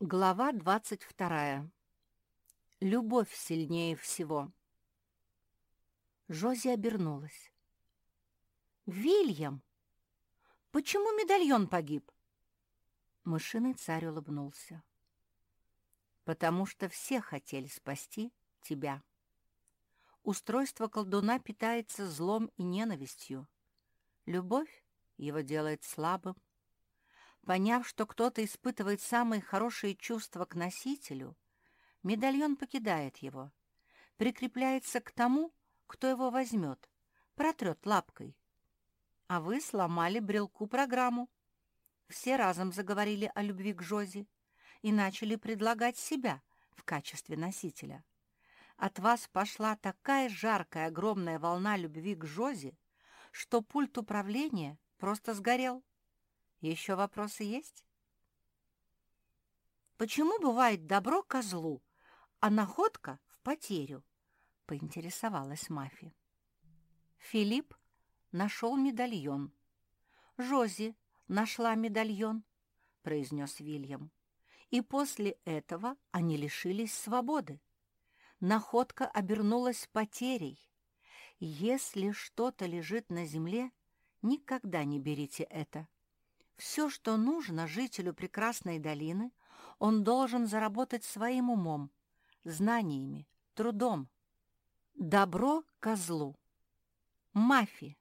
Глава 22. Любовь сильнее всего. Жози обернулась. «Вильям! Почему медальон погиб?» Мышиный царь улыбнулся. «Потому что все хотели спасти тебя. Устройство колдуна питается злом и ненавистью. Любовь его делает слабым, Поняв, что кто-то испытывает самые хорошие чувства к носителю, медальон покидает его, прикрепляется к тому, кто его возьмет, протрет лапкой. А вы сломали брелку программу. Все разом заговорили о любви к Жозе и начали предлагать себя в качестве носителя. От вас пошла такая жаркая огромная волна любви к Жозе, что пульт управления просто сгорел. Еще вопросы есть? Почему бывает добро козлу, а находка в потерю? Поинтересовалась Мафи. Филипп нашел медальон. Жози нашла медальон, произнес Вильям. И после этого они лишились свободы. Находка обернулась потерей. Если что-то лежит на земле, никогда не берите это. Все, что нужно жителю прекрасной долины, он должен заработать своим умом, знаниями, трудом. Добро козлу. Мафи,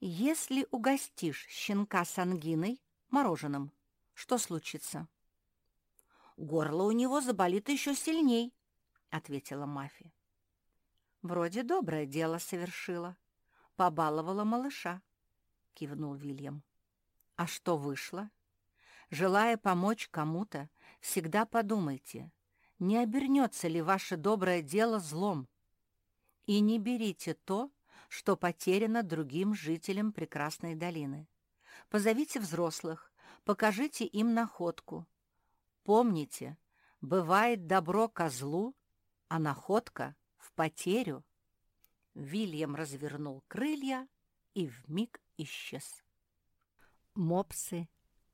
если угостишь щенка с ангиной, мороженым, что случится? Горло у него заболит еще сильней, ответила Мафи. Вроде доброе дело совершила, побаловала малыша, кивнул Вильям. А что вышло? Желая помочь кому-то, всегда подумайте, не обернется ли ваше доброе дело злом. И не берите то, что потеряно другим жителям прекрасной долины. Позовите взрослых, покажите им находку. Помните, бывает добро козлу, а находка в потерю. Вильям развернул крылья и вмиг исчез. Мопсы,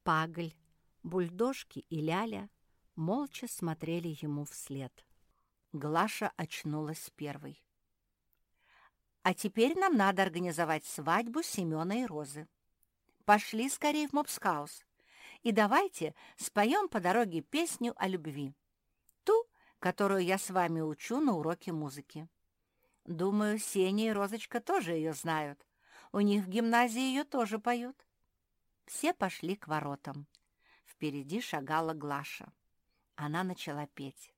Пагль, Бульдожки и Ляля молча смотрели ему вслед. Глаша очнулась первой. «А теперь нам надо организовать свадьбу Семена и Розы. Пошли скорее в Мопсхаус и давайте споем по дороге песню о любви. Ту, которую я с вами учу на уроке музыки. Думаю, Сеня и Розочка тоже ее знают. У них в гимназии ее тоже поют. Все пошли к воротам. Впереди шагала Глаша. Она начала петь.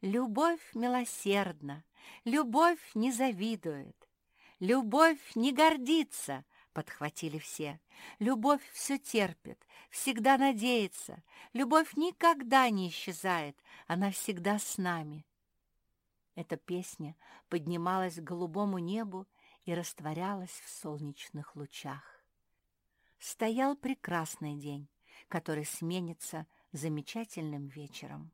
«Любовь милосердна, любовь не завидует, любовь не гордится», — подхватили все. «Любовь все терпит, всегда надеется, любовь никогда не исчезает, она всегда с нами». Эта песня поднималась к голубому небу и растворялась в солнечных лучах стоял прекрасный день, который сменится замечательным вечером.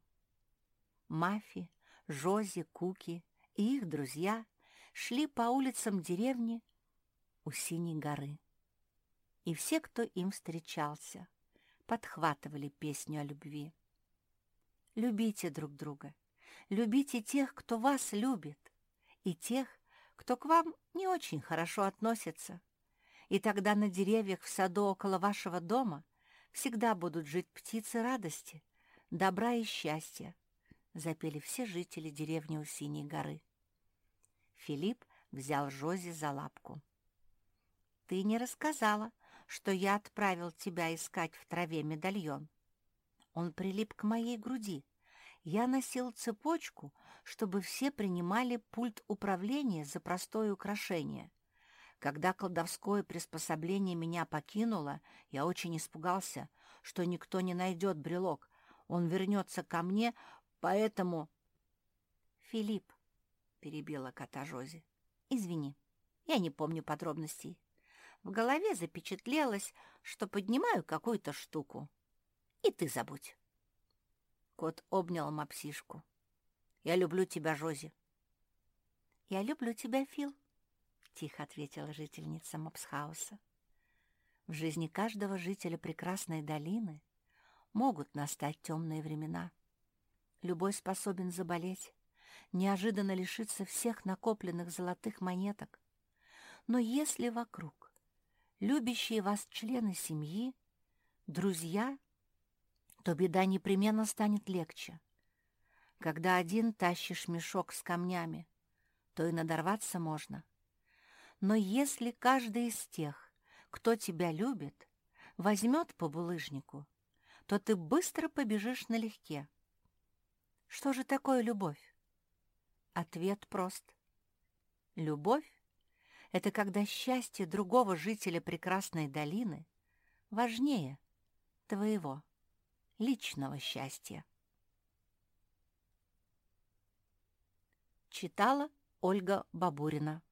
Мафи, Жози, Куки и их друзья шли по улицам деревни у Синей горы. И все, кто им встречался, подхватывали песню о любви. Любите друг друга, любите тех, кто вас любит, и тех, кто к вам не очень хорошо относится, и тогда на деревьях в саду около вашего дома всегда будут жить птицы радости, добра и счастья, — запели все жители деревни у Синей горы. Филипп взял Жози за лапку. «Ты не рассказала, что я отправил тебя искать в траве медальон. Он прилип к моей груди. Я носил цепочку, чтобы все принимали пульт управления за простое украшение. Когда колдовское приспособление меня покинуло, я очень испугался, что никто не найдет брелок. Он вернется ко мне, поэтому... — Филипп, — перебила кота Жози, — извини, я не помню подробностей. В голове запечатлелось, что поднимаю какую-то штуку. И ты забудь. Кот обнял мапсишку. «Я люблю тебя, Жози». «Я люблю тебя, Фил», тихо ответила жительница Мопсхауса. В жизни каждого жителя прекрасной долины Могут настать темные времена. Любой способен заболеть, неожиданно лишиться всех накопленных золотых монеток. Но если вокруг любящие вас члены семьи, друзья, то беда непременно станет легче. Когда один тащишь мешок с камнями, то и надорваться можно. Но если каждый из тех, кто тебя любит, возьмет по булыжнику, то ты быстро побежишь налегке. Что же такое любовь? Ответ прост. Любовь — это когда счастье другого жителя прекрасной долины важнее твоего личного счастья. Читала Ольга Бабурина